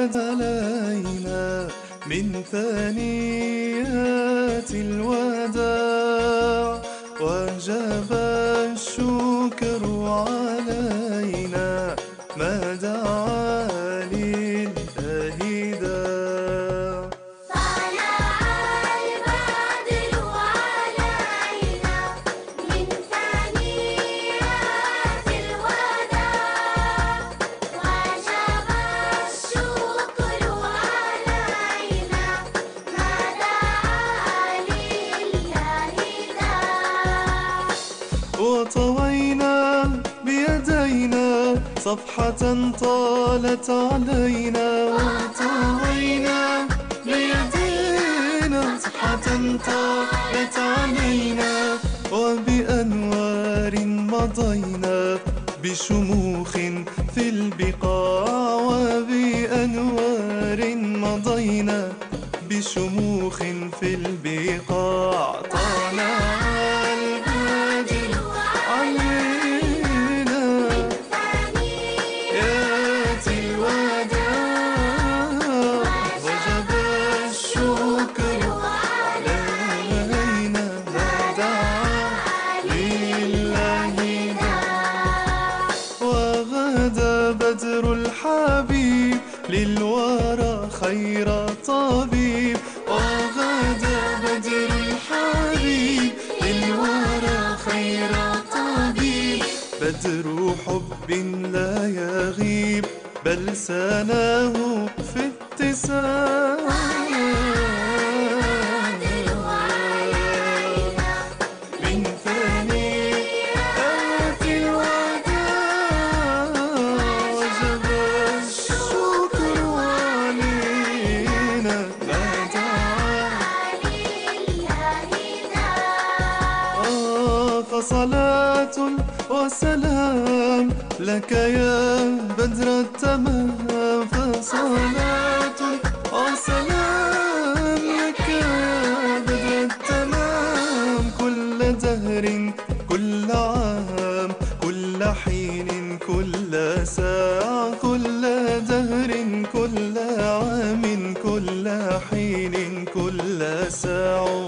الوداع علينا من ثنيات الوداع. وجب الشكر علينا. ما دعا وطوينا بيدينا صفحة طالت علينا. وطوينا بيدينا صفحة طالت علينا. وبأنوار مضينا بشموخ في البقاع. وبأنوار مضينا بشموخ في البقاع. طلع وغدا بدر الحبيب للورى خير طبيب. وغدا بدر الحبيب للورى خير طبيب. بدر حب لا يغيب بل سناه في صلاة وسلام لك يا بدر التمام. فصلاة وسلام لك يا بدر التمام. كل دهر كل عام كل حين كل ساعة كل دهر كل عام كل حين كل ساعة.